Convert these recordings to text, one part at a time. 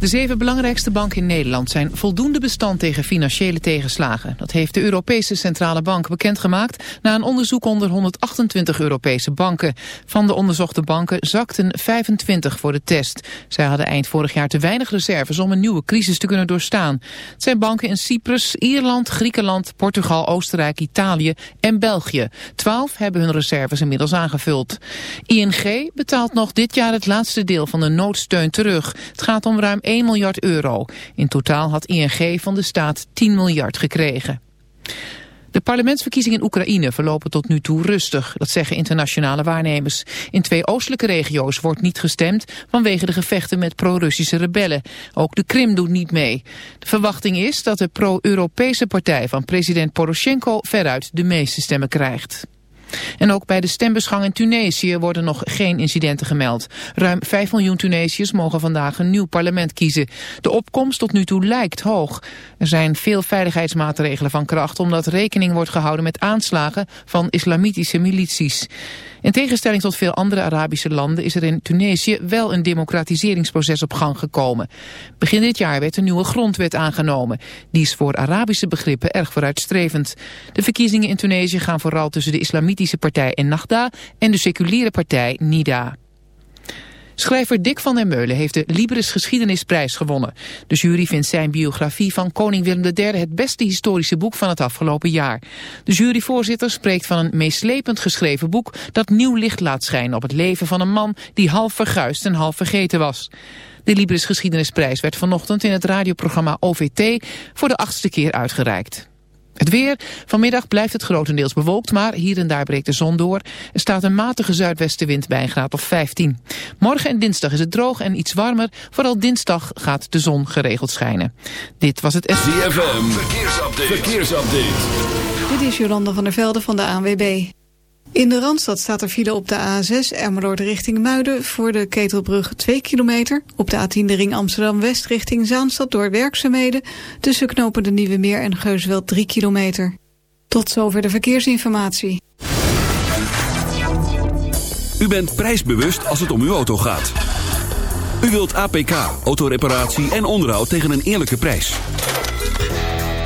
De zeven belangrijkste banken in Nederland zijn voldoende bestand tegen financiële tegenslagen. Dat heeft de Europese Centrale Bank bekendgemaakt na een onderzoek onder 128 Europese banken. Van de onderzochte banken zakten 25 voor de test. Zij hadden eind vorig jaar te weinig reserves om een nieuwe crisis te kunnen doorstaan. Het zijn banken in Cyprus, Ierland, Griekenland, Portugal, Oostenrijk, Italië en België. Twaalf hebben hun reserves inmiddels aangevuld. ING betaalt nog dit jaar het laatste deel van de noodsteun terug. Het gaat om ruim 1 miljard euro. In totaal had ING van de staat 10 miljard gekregen. De parlementsverkiezingen in Oekraïne verlopen tot nu toe rustig, dat zeggen internationale waarnemers. In twee oostelijke regio's wordt niet gestemd vanwege de gevechten met pro-Russische rebellen. Ook de Krim doet niet mee. De verwachting is dat de pro-Europese partij van president Poroshenko veruit de meeste stemmen krijgt. En ook bij de stembusgang in Tunesië worden nog geen incidenten gemeld. Ruim 5 miljoen Tunesiërs mogen vandaag een nieuw parlement kiezen. De opkomst tot nu toe lijkt hoog. Er zijn veel veiligheidsmaatregelen van kracht omdat rekening wordt gehouden met aanslagen van islamitische milities. In tegenstelling tot veel andere Arabische landen is er in Tunesië wel een democratiseringsproces op gang gekomen. Begin dit jaar werd een nieuwe grondwet aangenomen. Die is voor Arabische begrippen erg vooruitstrevend. De verkiezingen in Tunesië gaan vooral tussen de islamitische partij Ennahda en de seculiere partij Nida. Schrijver Dick van der Meulen heeft de Libris Geschiedenisprijs gewonnen. De jury vindt zijn biografie van koning Willem III het beste historische boek van het afgelopen jaar. De juryvoorzitter spreekt van een meeslepend geschreven boek dat nieuw licht laat schijnen op het leven van een man die half verguisd en half vergeten was. De Libris Geschiedenisprijs werd vanochtend in het radioprogramma OVT voor de achtste keer uitgereikt. Het weer. Vanmiddag blijft het grotendeels bewolkt, maar hier en daar breekt de zon door. Er staat een matige zuidwestenwind bij een graad of 15. Morgen en dinsdag is het droog en iets warmer. Vooral dinsdag gaat de zon geregeld schijnen. Dit was het... ZFM. Verkeersupdate. Verkeersupdate. Dit is Jolanda van der Velde van de ANWB. In de Randstad staat er file op de A6 Emmeloord richting Muiden... voor de Ketelbrug 2 kilometer. Op de A10 de ring Amsterdam-West richting Zaanstad door werkzaamheden... tussen knopen de Nieuwe Meer en Geusveld 3 kilometer. Tot zover de verkeersinformatie. U bent prijsbewust als het om uw auto gaat. U wilt APK, autoreparatie en onderhoud tegen een eerlijke prijs.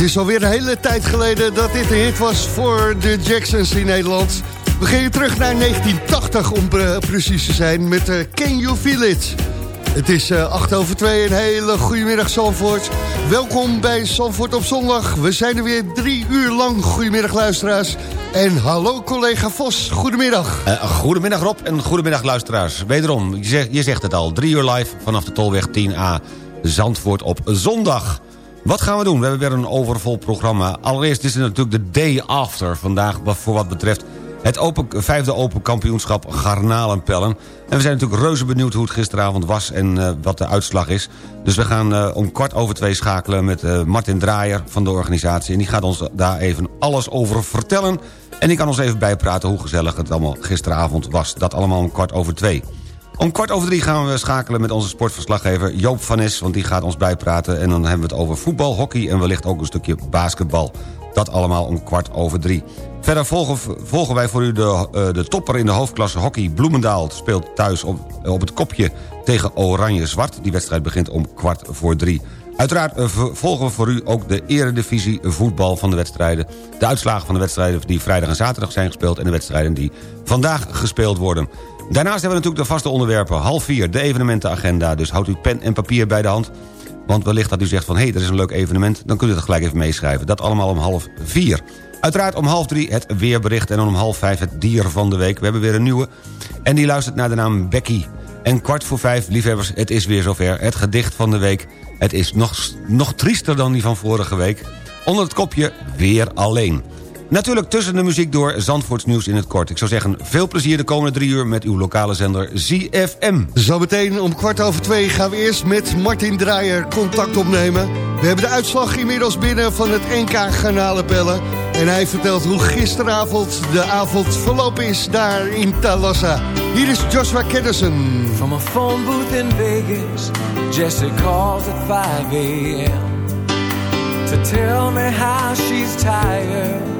Het is alweer een hele tijd geleden dat dit een hit was voor de Jacksons in Nederland. We gaan terug naar 1980 om precies te zijn met uh, Can You Feel It? Het is uh, eh, 8 over 2, een hele goede middag Zandvoort. Welkom bij Zandvoort op zondag. We zijn er weer drie uur lang. Goedemiddag luisteraars. En hallo collega Vos, goedemiddag. Uh, goedemiddag Rob en goedemiddag luisteraars. Wederom, je zegt, je zegt het al, drie uur live vanaf de Tolweg 10A. Zandvoort op zondag. Wat gaan we doen? We hebben weer een overvol programma. Allereerst is het natuurlijk de day after vandaag... voor wat betreft het open, vijfde open kampioenschap garnalenpellen. En we zijn natuurlijk reuze benieuwd hoe het gisteravond was... en uh, wat de uitslag is. Dus we gaan uh, om kwart over twee schakelen met uh, Martin Draaier van de organisatie. En die gaat ons daar even alles over vertellen. En die kan ons even bijpraten hoe gezellig het allemaal gisteravond was. Dat allemaal om kwart over twee. Om kwart over drie gaan we schakelen met onze sportverslaggever Joop van Nes... want die gaat ons bijpraten en dan hebben we het over voetbal, hockey... en wellicht ook een stukje basketbal. Dat allemaal om kwart over drie. Verder volgen, wij voor u de, uh, de topper in de hoofdklasse hockey. Bloemendaal speelt thuis op, op het kopje tegen Oranje-Zwart. Die wedstrijd begint om kwart voor drie. Uiteraard uh, volgen we voor u ook de eredivisie voetbal van de wedstrijden. De uitslagen van de wedstrijden die vrijdag en zaterdag zijn gespeeld... en de wedstrijden die vandaag gespeeld worden. Daarnaast hebben we natuurlijk de vaste onderwerpen. Half vier, de evenementenagenda. Dus houdt u pen en papier bij de hand. Want wellicht dat u zegt van... hé, hey, dat is een leuk evenement... dan kunt u het gelijk even meeschrijven. Dat allemaal om half vier. Uiteraard om half drie het weerbericht... en om half vijf het dier van de week. We hebben weer een nieuwe. En die luistert naar de naam Becky. En kwart voor vijf, liefhebbers, het is weer zover. Het gedicht van de week. Het is nog, nog triester dan die van vorige week. Onder het kopje Weer Alleen. Natuurlijk tussen de muziek door Zandvoorts nieuws in het kort. Ik zou zeggen, veel plezier de komende drie uur met uw lokale zender ZFM. Zometeen om kwart over twee gaan we eerst met Martin Draaier contact opnemen. We hebben de uitslag inmiddels binnen van het NK Garnalenpellen. En hij vertelt hoe gisteravond de avond verlopen is daar in Talassa. Hier is Joshua Kennison. From a phone booth in Vegas, Jesse calls at 5 a.m. To tell me how she's tired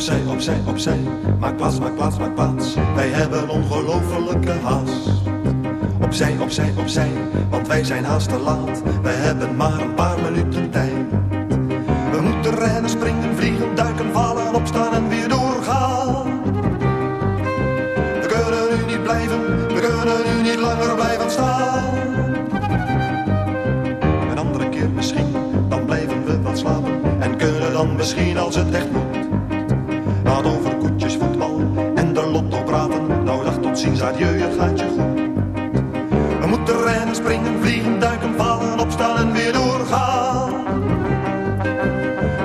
Opzij, opzij, opzij, maak plaats, maak plaats, maak plaats. Wij hebben ongelofelijke haast. Opzij, opzij, opzij, want wij zijn haast te laat. Wij hebben maar een paar minuten tijd. We moeten rennen, springen, vliegen, duiken, vallen, opstaan en weer ziens, adieu, het gaat je goed. We moeten rennen, springen, vliegen, duiken, vallen, opstaan en weer doorgaan.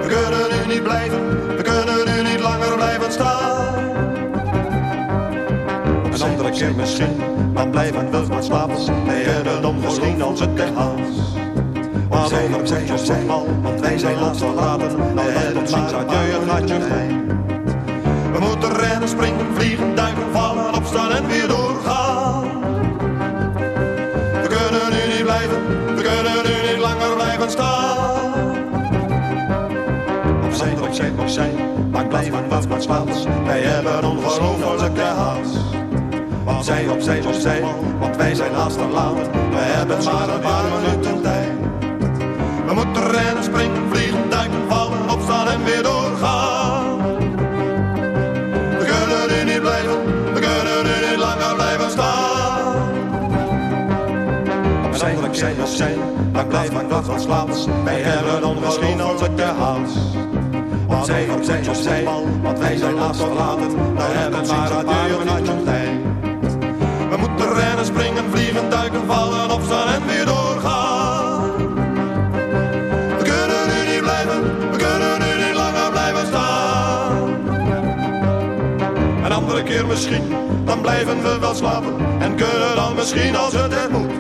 We kunnen nu niet blijven, we kunnen nu niet langer blijven staan. Een andere keer misschien, dan blijven we wat slapen. Wij hebben dan misschien als het echt haast. Maar over koetjes, voetbal, want wij zijn laatst verlaten. Nou dag tot ziens, adieu, het gaat je goed. We moeten rennen, springen, vliegen, plaats maakt plaats. Wij hebben ongelofelijke haast. Want zij op zij op zij, want wij zijn haast te laat. We hebben maar een paar minuten tijd. We moeten rennen, springen, vliegen, duiken, vallen, opstaan en weer doorgaan. We kunnen nu niet blijven, we kunnen nu niet langer blijven staan. Op zijn, op zij op zij, maar plaats, maakt plaats, maakt plaats. Wij hebben ongelofelijke haast. Opzij, opzij, opzij. Want wij zijn afgelaten. Daar hebben maar een paar minuutjes tijd. We moeten rennen, springen, vliegen, duiken, vallen, opstaan en weer doorgaan. We kunnen nu niet blijven, we kunnen nu niet langer blijven staan. Een andere keer misschien, dan blijven we wel slapen. En kunnen dan misschien als het er moet.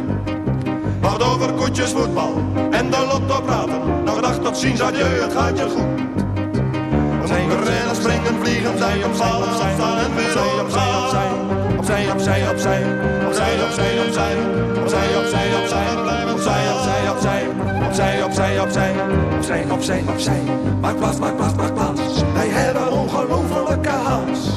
Wacht over koetjes, voetbal en de lotto praten. Nog dag tot ziens, adieu, het gaat je goed. Moeten rennen, springen, vliegen, zij op vallen, opstaan en weer doorgaan. Opzij, opzij, opzij, opzij, opzij, opzij, opzij, opzij, opzij, opzij, opzij, opzij, opzij, opzij, opzij, opzij, opzij, opzij. Maak plaats, maak plaats, maak plaats. Wij hebben ongelofelijke haast.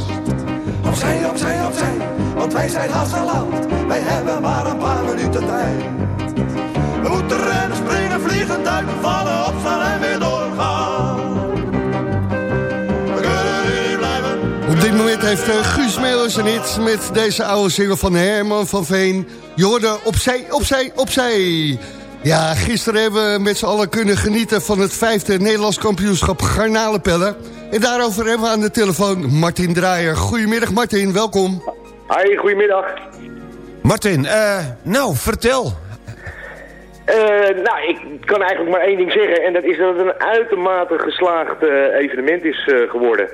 Opzij, opzij, opzij, want wij zijn te laat. Wij hebben maar een paar minuten tijd. We moeten rennen, springen, vliegen, duiken, vallen, opstaan Moment heeft eh, Guus Meeuwis een hit met deze oude single van Herman van Veen. Je hoorde opzij, opzij, opzij. Ja, gisteren hebben we met z'n allen kunnen genieten van het vijfde Nederlands kampioenschap garnalenpellen. En daarover hebben we aan de telefoon Martin Draaier. Goedemiddag Martin, welkom. Hoi, goedemiddag. Martin, eh, nou, vertel. Eh, nou, ik kan eigenlijk maar één ding zeggen. En dat is dat het een uitermate geslaagd evenement is eh, geworden.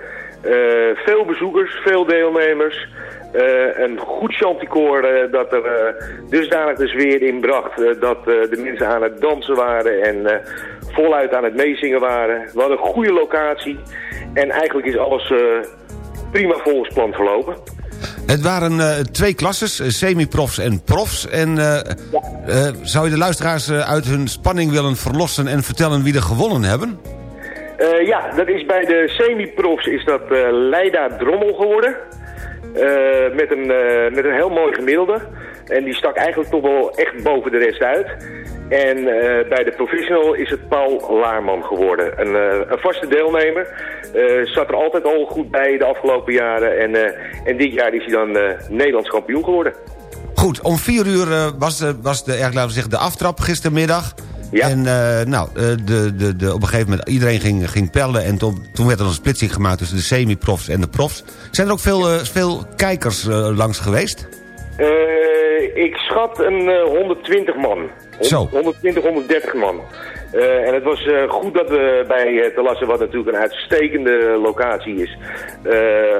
Eh, veel bezoekers, veel deelnemers. eh, een goed chanticoor eh, dat er eh, dusdanig de sfeer in bracht. eh, dat eh, de mensen aan het dansen waren en eh, voluit aan het meezingen waren. We hadden een goede locatie. En eigenlijk is alles eh, prima volgens plan verlopen. Het waren eh, twee klasses, eh, semi-profs en profs. En eh, eh, zou je de luisteraars eh, uit hun spanning willen verlossen... en vertellen wie er gewonnen hebben? Eh, ja, dat is bij de semi-profs is dat eh, Leida Drommel geworden. Eh, met, een, met een heel mooi gemiddelde. En die stak eigenlijk toch wel echt boven de rest uit. En bij de professional is het Paul Laarman geworden. Een, een vaste deelnemer. Zat er altijd al goed bij de afgelopen jaren. En, en dit jaar is hij dan Nederlands kampioen geworden. Goed, om vier uur was, was de, laten we zeggen, de aftrap gistermiddag. En eh, nou, eh, de, de, de, op een gegeven moment iedereen ging, ging pellen... en toen, toen werd er een splitsing gemaakt tussen de semi-profs en de profs. Zijn er ook veel, eh, veel kijkers langs geweest? Ik schat een eh, 120 man. Zo. 120, 130 man. Eh, en het was eh, goed dat we bij uh, wat natuurlijk een uitstekende locatie is,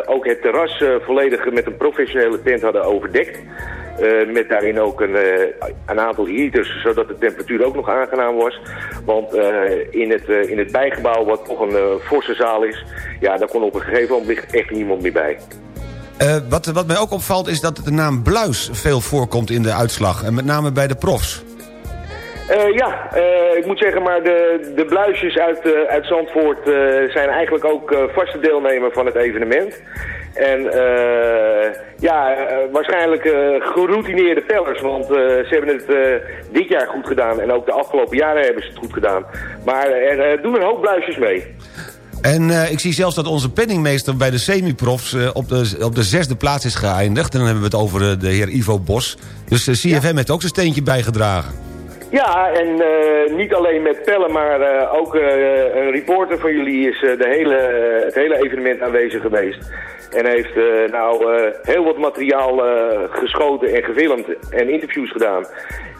ook het terras volledig met een professionele tent hadden overdekt. Met daarin ook een, een aantal heaters, zodat de temperatuur ook nog aangenaam was. Want in, het, in het bijgebouw, wat toch een forse zaal is, ja, daar kon op een gegeven moment echt niemand meer bij. Wat, wat mij ook opvalt is dat de naam Bluis veel voorkomt in de uitslag. En met name bij de profs. Eh, ja, eh, ik moet zeggen, maar de, de bluisjes uit, eh, uit Zandvoort zijn eigenlijk ook vaste deelnemer van het evenement. En ja, waarschijnlijk geroutineerde pellers, want ze hebben het dit jaar goed gedaan en ook de afgelopen jaren hebben ze het goed gedaan. Maar er doen een hoop bluisjes mee. En ik zie zelfs dat onze penningmeester bij de semi-profs eh, op, de, op de zesde plaats is geëindigd. En dan hebben we het over de heer Ivo Bos. Dus CFM heeft ook zijn steentje bijgedragen. Ja, en eh, niet alleen met pellen, maar eh, ook eh, een reporter van jullie is de hele, het hele evenement aanwezig geweest. En heeft nou heel wat materiaal geschoten en gefilmd en interviews gedaan.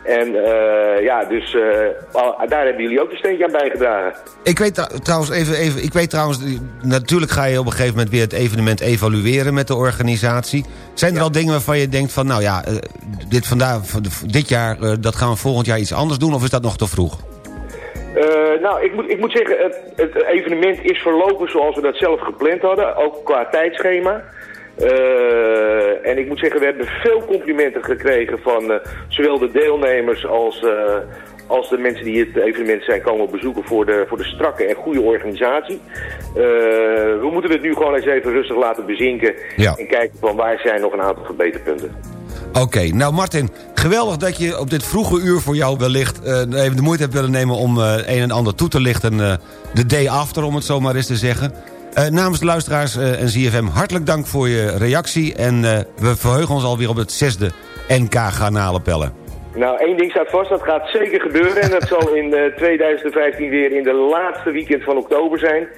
En eh, ja, dus eh, daar hebben jullie ook een steentje aan bijgedragen. Ik weet trou- trouwens even, even, ik weet trouwens, natuurlijk ga je op een gegeven moment weer het evenement evalueren met de organisatie. Zijn er al dingen waarvan je denkt van, nou ja, eh, dit, vandaag, van de- dit jaar, dat gaan we volgend jaar iets anders doen of is dat nog te vroeg? Nou, ik moet, ik moet zeggen, het, het evenement is verlopen zoals we dat zelf gepland hadden, ook qua tijdschema. Eh, en ik moet zeggen, we hebben veel complimenten gekregen van eh, zowel de deelnemers als, eh, als de mensen die het evenement zijn komen bezoeken voor de, voor de strakke en goede organisatie. We moeten het nu gewoon eens even rustig laten bezinken Ja. en kijken van waar zijn nog een aantal verbeterpunten. Oké, nou Martin, geweldig dat je op dit vroege uur voor jou wellicht... even de moeite hebt willen nemen om een en ander toe te lichten... de day after, om het zo maar eens te zeggen. Eh, namens de luisteraars eh, en ZFM hartelijk dank voor je reactie... en eh, we verheugen ons alweer op het zesde NK Garnalenpellen. Nou, één ding staat vast, dat gaat zeker gebeuren. En dat zal in eh, 2015 weer in de laatste weekend van oktober zijn.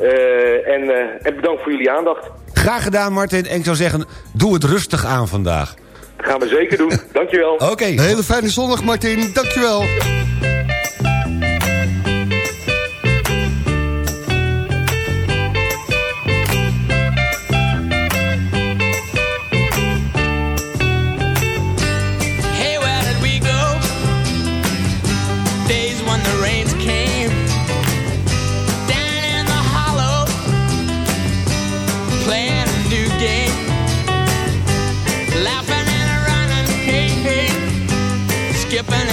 Eh, en, eh, en bedankt voor jullie aandacht. Graag gedaan, Martin. En ik zou zeggen, doe het rustig aan vandaag. Dat gaan we zeker doen. Dankjewel. Oké. Een hele fijne zondag, Martin. Dankjewel.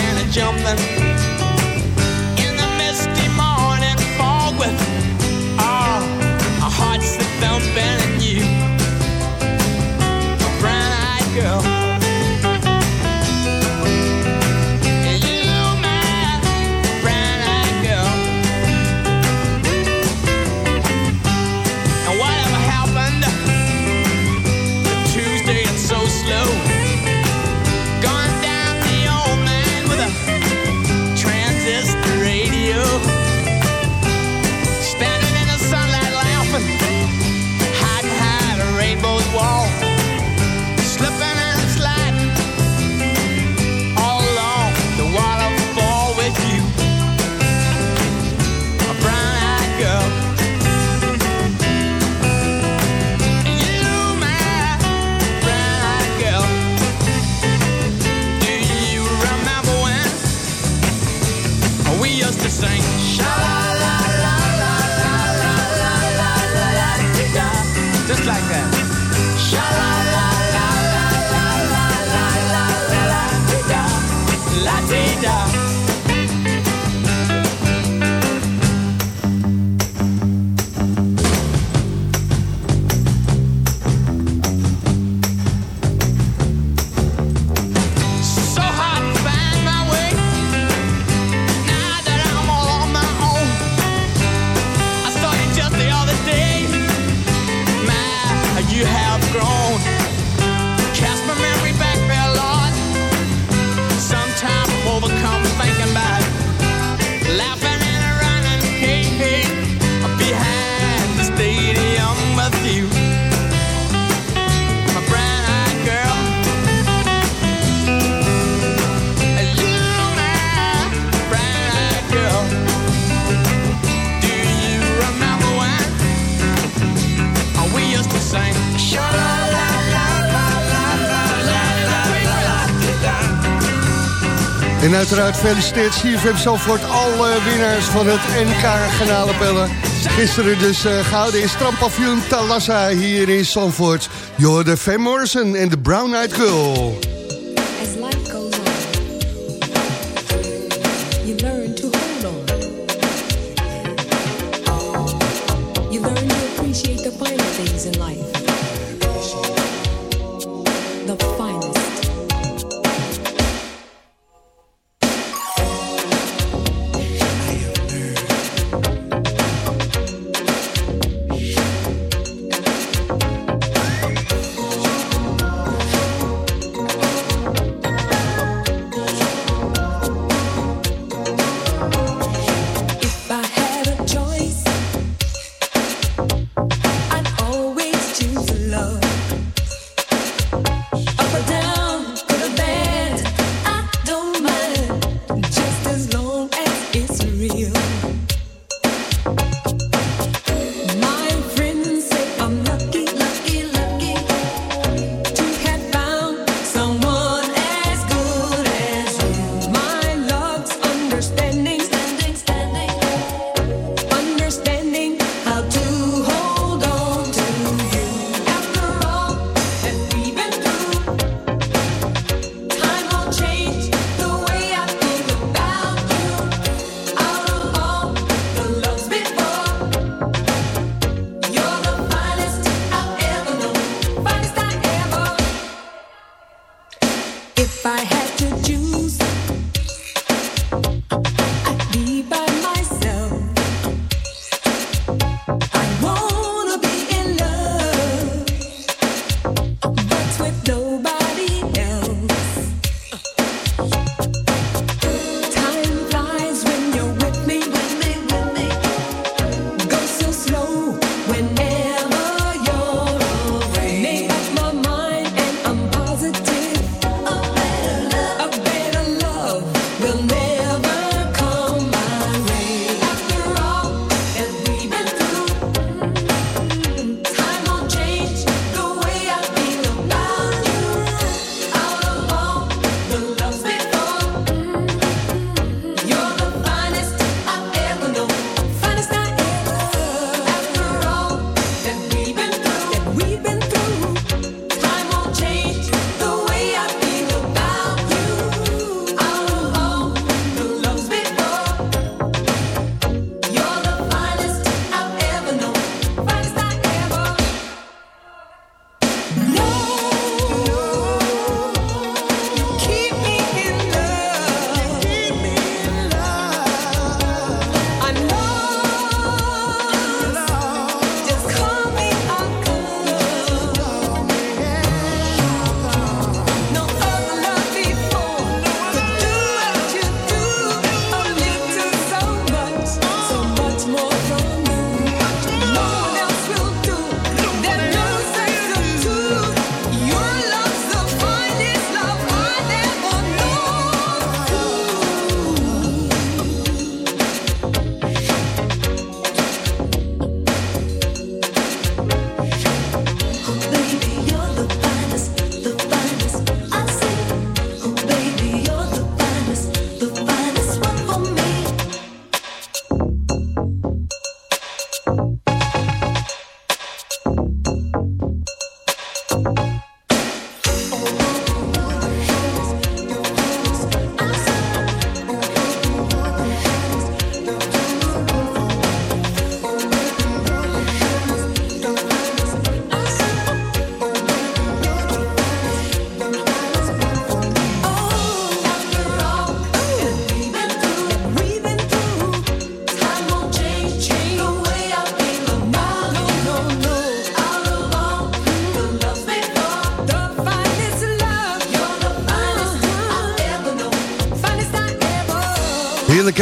And a jumping En uiteraard feliciteert CFM Zalvoort alle winnaars van het NK Garnalenpellen. Gisteren dus uh, gehouden in strandpavioen Talassa hier in Zandvoort. Je hoorde Van Morrison en de Brown Eyed Girl.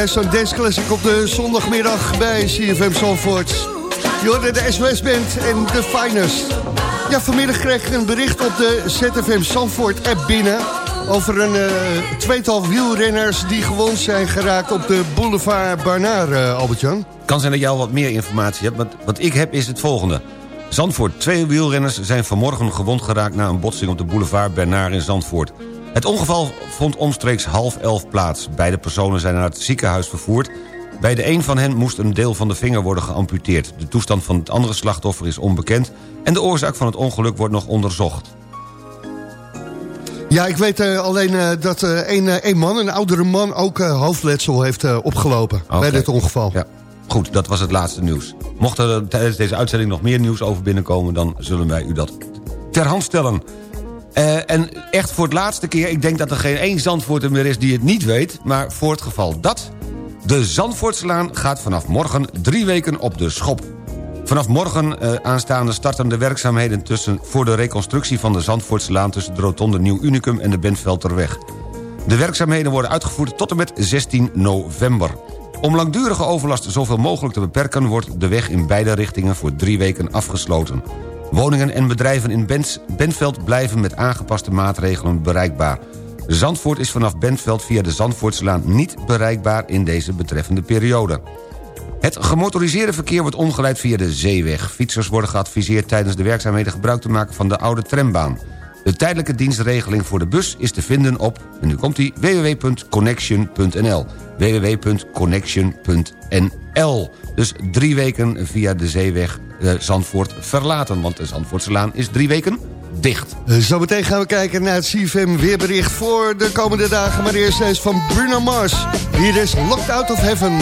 Hè, zo'n dance classic op de zondagmiddag bij CFM Zandvoort. Je de SOS Band en de Finest. Ja, vanmiddag kreeg ik een bericht op de ZFM Zandvoort app binnen... over een uh, tweetal wielrenners die gewond zijn geraakt op de boulevard Barnaar, uh, Albert-Jan. Kan zijn dat jij al wat meer informatie hebt. Wat, wat ik heb is het volgende. Zandvoort, twee wielrenners zijn vanmorgen gewond geraakt... na een botsing op de boulevard Bernard in Zandvoort. Het ongeval vond omstreeks half elf plaats. Beide personen zijn naar het ziekenhuis vervoerd. Bij de een van hen moest een deel van de vinger worden geamputeerd. De toestand van het andere slachtoffer is onbekend... en de oorzaak van het ongeluk wordt nog onderzocht. Ja, ik weet uh, alleen uh, dat uh, een, een man, een oudere man... ook hoofdletsel heeft opgelopen okay. bij dit ongeval. Ja. Goed, dat was het laatste nieuws. Mocht er tijdens deze uitzending nog meer nieuws over binnenkomen... dan zullen wij u dat ter hand stellen. Uh, en echt voor het laatste keer, ik denk dat er geen één Zandvoorter meer is die het niet weet... maar voor het geval dat... de Zandvoortslaan gaat vanaf morgen drie weken op de schop. Vanaf morgen uh, aanstaande starten de werkzaamheden tussen, voor de reconstructie van de Zandvoortslaan... tussen de rotonde Nieuw Unicum en de Bentvelterweg. De werkzaamheden worden uitgevoerd tot en met 16 november. Om langdurige overlast zoveel mogelijk te beperken... wordt de weg in beide richtingen voor drie weken afgesloten. Woningen en bedrijven in Bens, Bentveld blijven met aangepaste maatregelen bereikbaar. Zandvoort is vanaf Bentveld via de Zandvoortslaan niet bereikbaar in deze betreffende periode. Het gemotoriseerde verkeer wordt omgeleid via de zeeweg. Fietsers worden geadviseerd tijdens de werkzaamheden gebruik te maken van de oude trambaan. De tijdelijke dienstregeling voor de bus is te vinden op, en nu komt die, www.connection.nl www.connection.nl Dus drie weken via de zeeweg uh, Zandvoort verlaten. Want de Zandvoortselaan is drie weken dicht. Zometeen gaan we kijken naar het CFM weerbericht voor de komende dagen. Maar eerst eens van Bruno Mars. Hier is Locked Out of Heaven.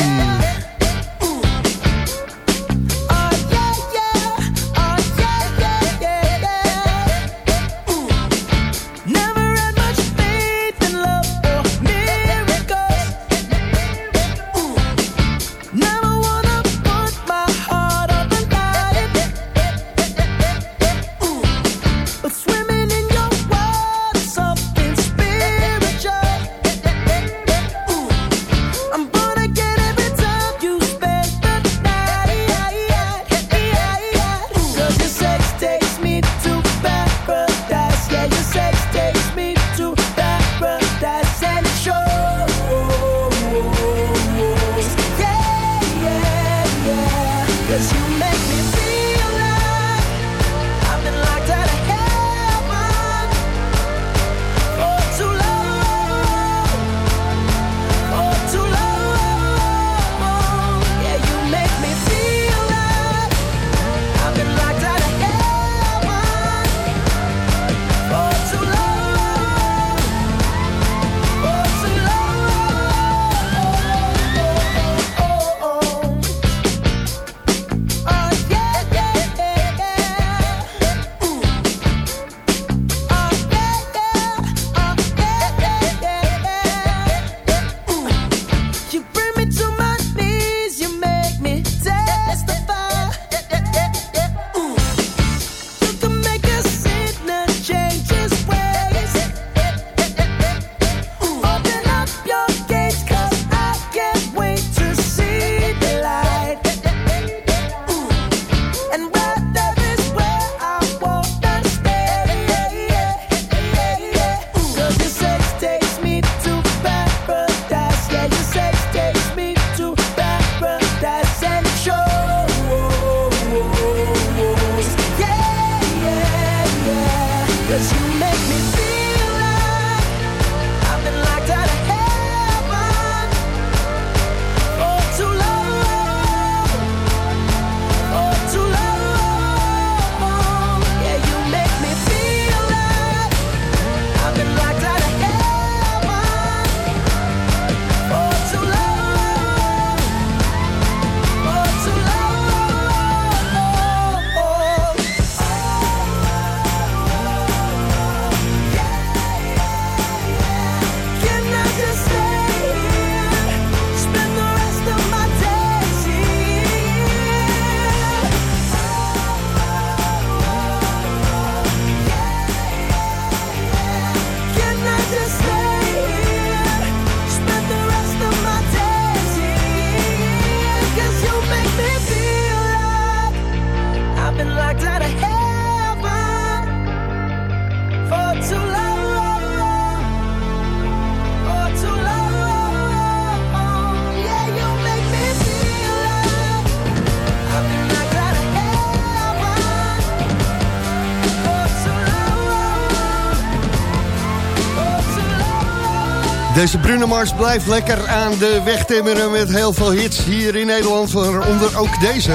Deze Bruno Mars blijft lekker aan de weg timmeren met heel veel hits hier in Nederland. Waaronder ook deze.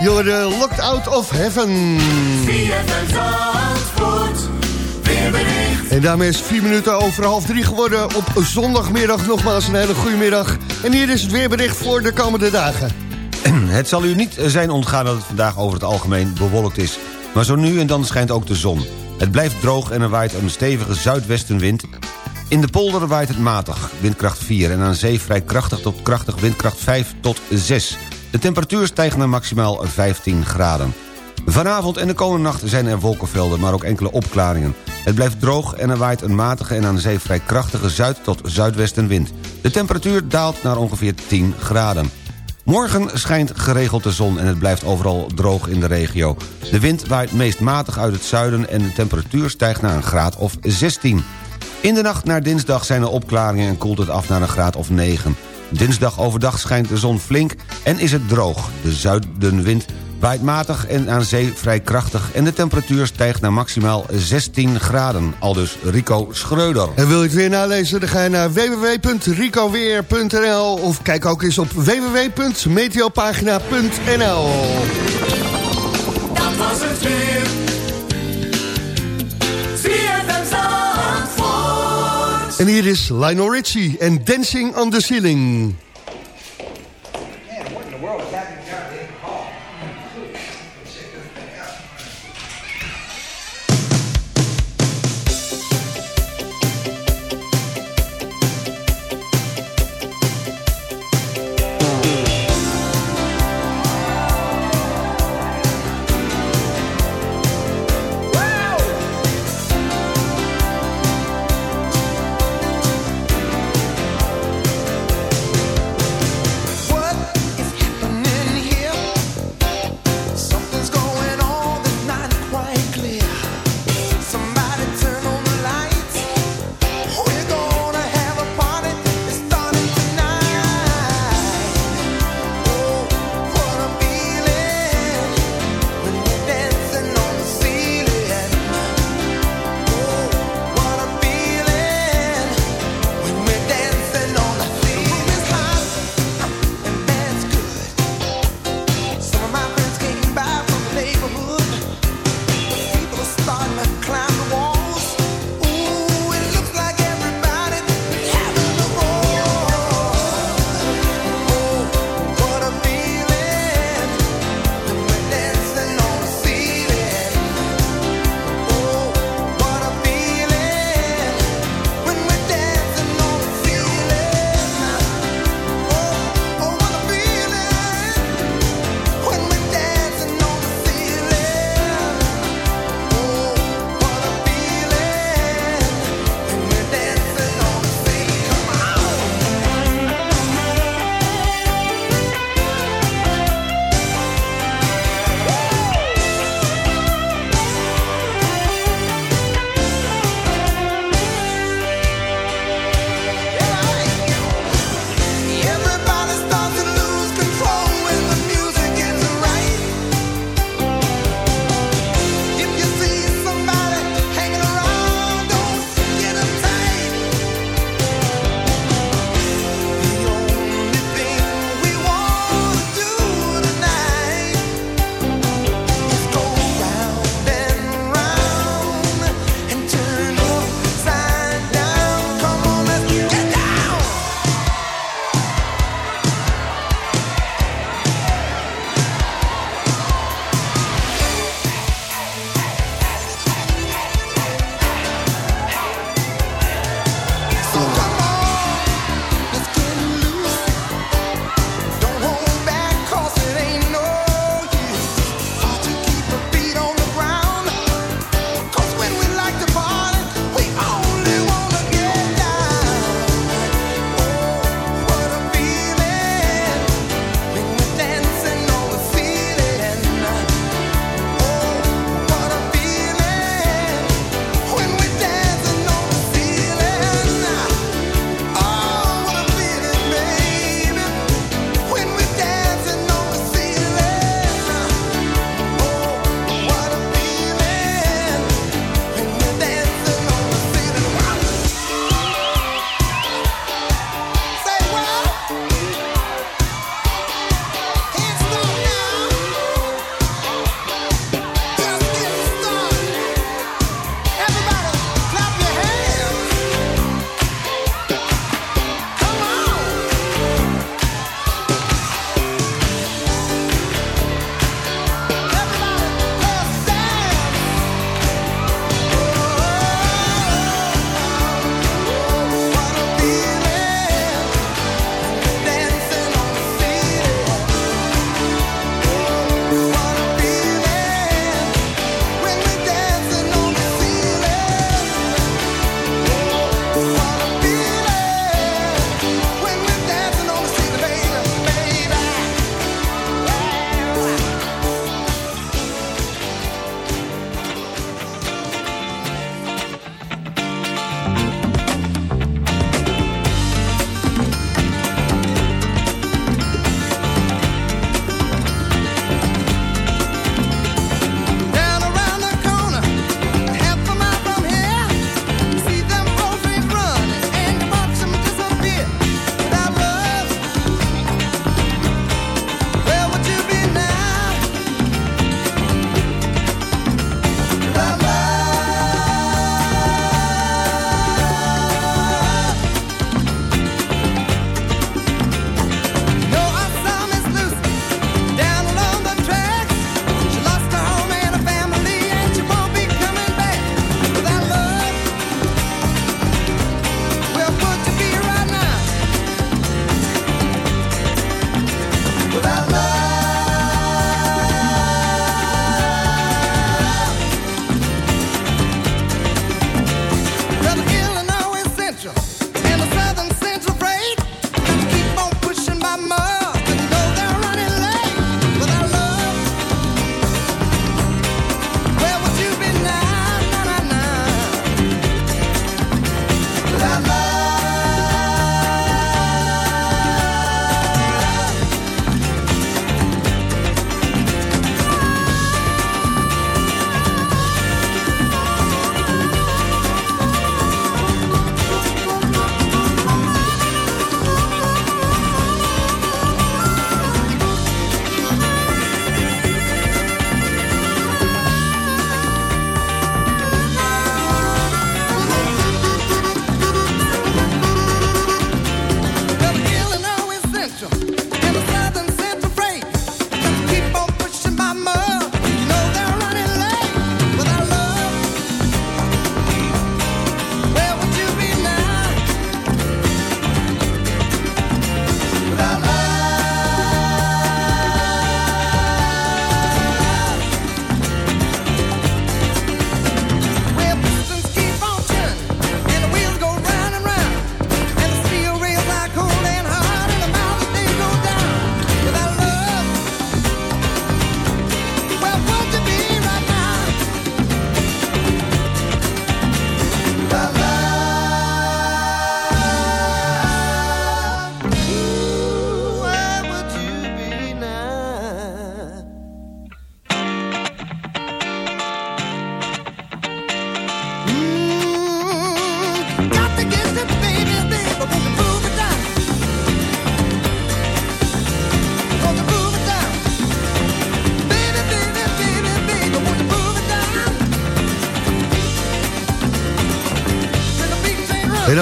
You're Locked Out of Heaven. En daarmee is vier minuten over half drie geworden op zondagmiddag. Nogmaals een hele goede middag. En hier is het weerbericht voor de komende dagen. Het zal u niet zijn ontgaan dat het vandaag over het algemeen bewolkt is. Maar zo nu en dan schijnt ook de zon. Het blijft droog en er waait een stevige zuidwestenwind. In de polder waait het matig, windkracht 4... en aan zee vrij krachtig tot krachtig windkracht 5 tot 6. De temperatuur stijgt naar maximaal 15 graden. Vanavond en de komende nacht zijn er wolkenvelden, maar ook enkele opklaringen. Het blijft droog en er waait een matige en aan zee vrij krachtige zuid- tot zuidwestenwind. De temperatuur daalt naar ongeveer 10 graden. Morgen schijnt geregeld de zon en het blijft overal droog in de regio. De wind waait meest matig uit het zuiden en de temperatuur stijgt naar een graad of 16. In de nacht naar dinsdag zijn er opklaringen en koelt het af naar een graad of 9. Dinsdag overdag schijnt de zon flink en is het droog. De zuidenwind waait matig en aan zee vrij krachtig... en de temperatuur stijgt naar maximaal 16 graden. Aldus Rico Schreuder. En wil je het weer nalezen, dan ga je naar www.ricoweer.nl... of kijk ook eens op www.meteopagina.nl Dat was het weer. En hier is Lionel Richie en Dancing on the Ceiling.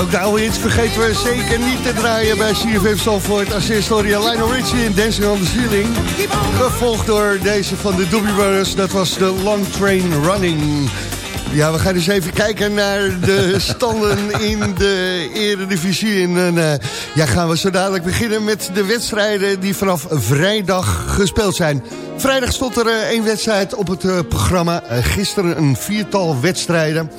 Ook de oude vergeten we zeker niet te draaien bij CFM. Als eerste hoor Lionel Richie in Dancing on the Ceiling. Gevolgd door deze van de Doobie Brothers. Dat was de Long Train Running. Ja, we gaan eens even kijken naar de standen in de eredivisie. En uh, ja, gaan we zo dadelijk beginnen met de wedstrijden die vanaf vrijdag gespeeld zijn. Vrijdag stond er uh, één wedstrijd op het uh, programma. gisteren een viertal wedstrijden.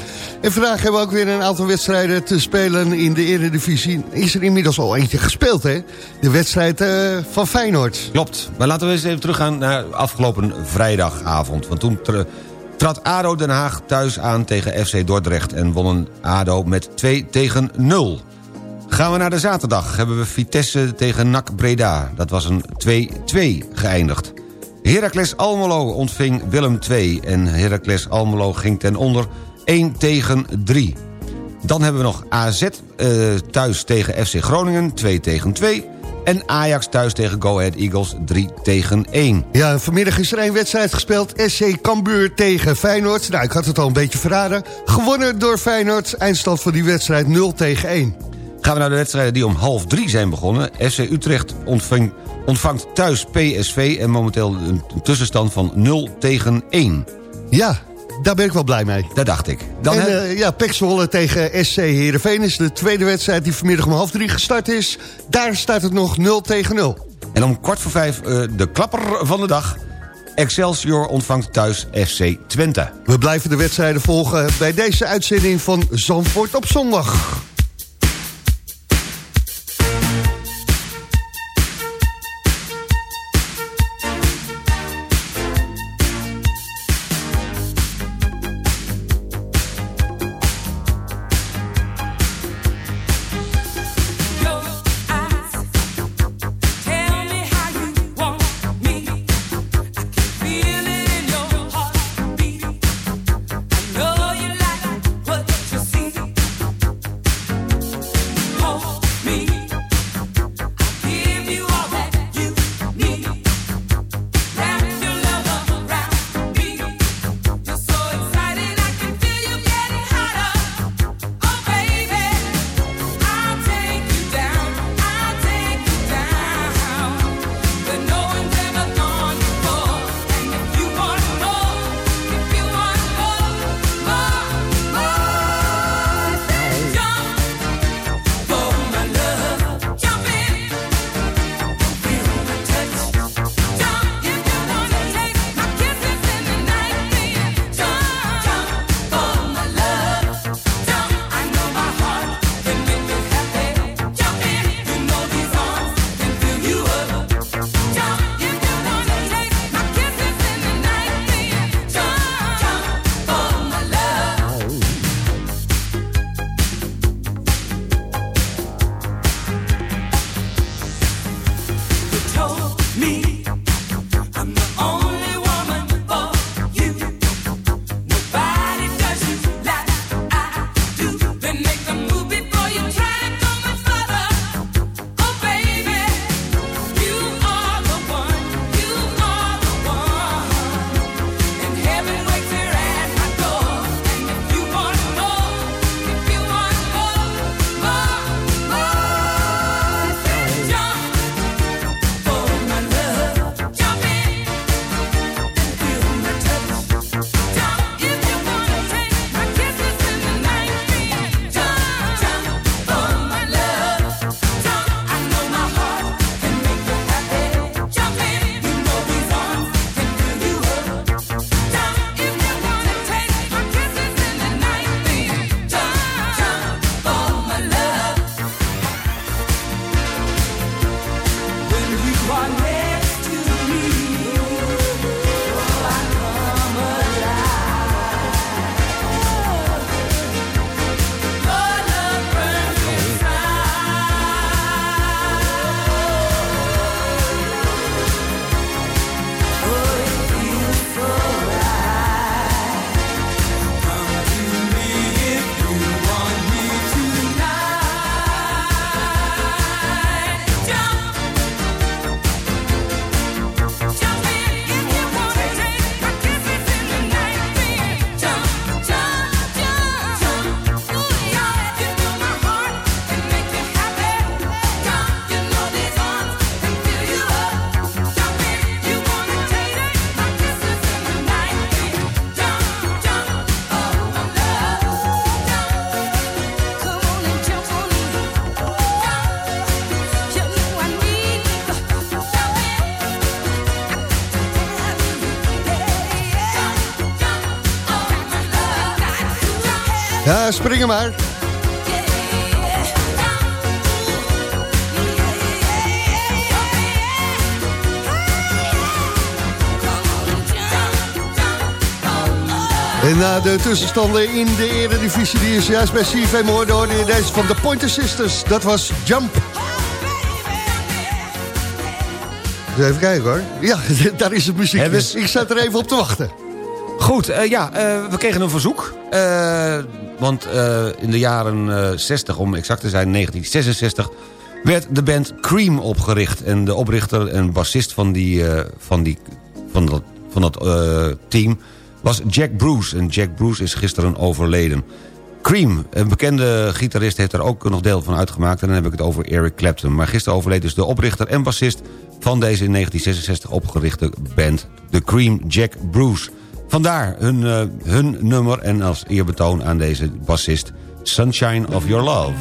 En vandaag hebben we ook weer een aantal wedstrijden te spelen in de eredivisie. Is er inmiddels al eentje gespeeld, hè? De wedstrijd van Feyenoord. Klopt. Maar laten we eens even teruggaan naar afgelopen vrijdagavond. Want toen trad ADO Den Haag thuis aan tegen FC Dordrecht... en wonnen ADO met 2 tegen 0. Gaan we naar de zaterdag, hebben we Vitesse tegen NAC Breda. Dat was een 2-2 geëindigd. Heracles Almelo ontving Willem 2 en Heracles Almelo ging ten onder 1 tegen 3. Dan hebben we nog AZ uh, thuis tegen FC Groningen 2 tegen 2... En Ajax thuis tegen Go Ahead Eagles 3 tegen 1. Ja, vanmiddag is er één wedstrijd gespeeld. SC Cambuur tegen Feyenoord. Nou, ik had het al een beetje verraden. Gewonnen door Feyenoord. Eindstand van die wedstrijd 0 tegen 1. Gaan we naar de wedstrijden die om half drie zijn begonnen. FC Utrecht ontving, ontvangt thuis PSV en momenteel een tussenstand van 0 tegen 1. Ja, daar ben ik wel blij mee. Dat dacht ik. Dan en uh, ja, Pek Zwolle tegen SC Heerenveen is de tweede wedstrijd die vanmiddag om half drie gestart is. Daar staat het nog 0 tegen 0. En om kwart voor vijf uh, de klapper van de dag. Excelsior ontvangt thuis FC Twente. We blijven de wedstrijden volgen bij deze uitzending van Zandvoort op zondag. Springen maar. En na de tussenstanden in de eredivisie die is juist bij CFM hoorde... hoorde je deze van de Pointer Sisters. Dat was Jump. Even kijken hoor. Ja, daar is het muziek. We- Ik zat er even op te wachten. Goed, eh, ja, eh, we kregen een verzoek. Eh, want eh, in de jaren eh, 60, om exact te zijn, 1966... werd de band Cream opgericht. En de oprichter en bassist van, die, eh, van, die, van dat, van dat eh, team was Jack Bruce. En Jack Bruce is gisteren overleden. Cream, een bekende gitarist, heeft er ook nog deel van uitgemaakt... en dan heb ik het over Eric Clapton. Maar gisteren overleed dus de oprichter en bassist... van deze in 1966 opgerichte band, de Cream Jack Bruce. Vandaar hun, eh, hun nummer en als eerbetoon aan deze bassist... Sunshine of Your Love.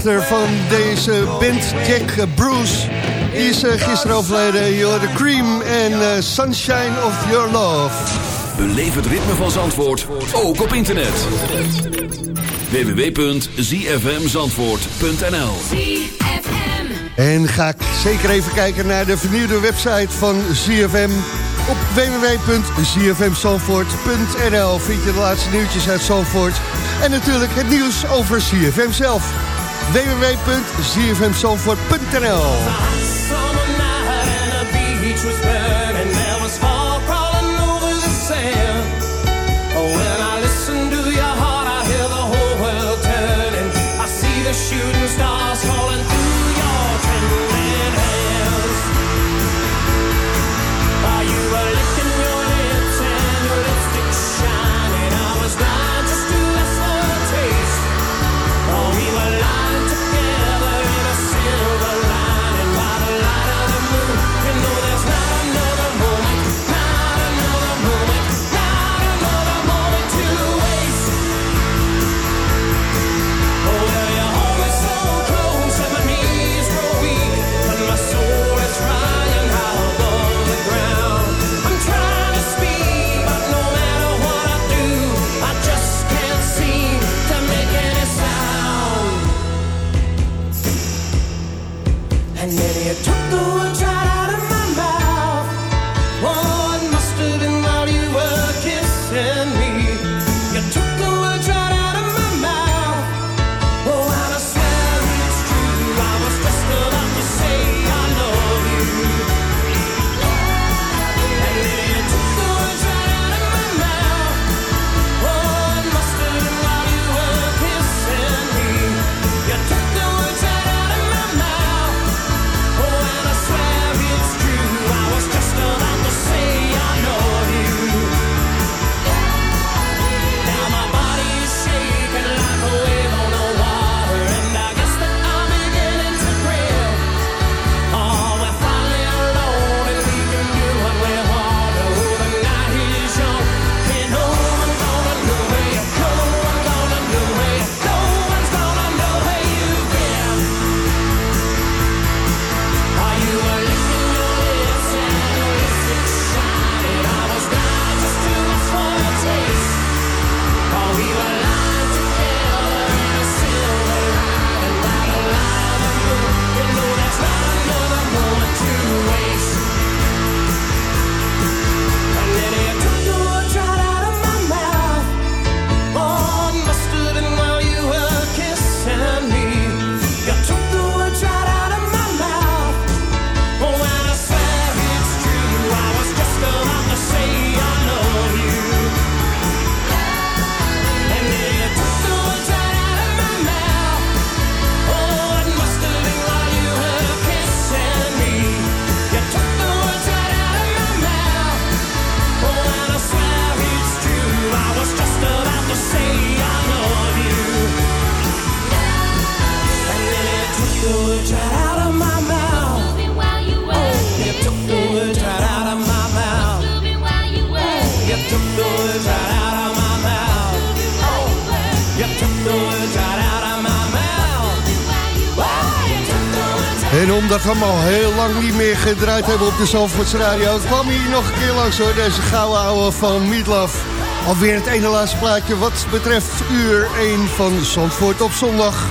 oprichter van deze band, Jack Bruce, is eh, gisteren overleden. You're the cream en eh, sunshine of your love. Beleef het ritme van Zandvoort, ook op internet. www.zfmzandvoort.nl En ga ik zeker even kijken naar de vernieuwde website van ZFM op www.zfmzandvoort.nl vind je de laatste nieuwtjes uit Zandvoort. En natuurlijk het nieuws over CFM zelf www.zfmsalvoort.nl programma al heel lang niet meer gedraaid hebben op de Zalvoorts Radio. Kwam hier nog een keer langs hoor, deze gouden ouwe van Meatloaf. Alweer het ene laatste plaatje wat betreft uur 1 van Zandvoort op zondag.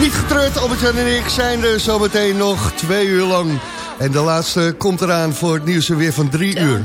Niet getreurd, Albert-Jan en ik zijn er zometeen nog twee uur lang. En de laatste komt eraan voor het nieuws weer van drie uur.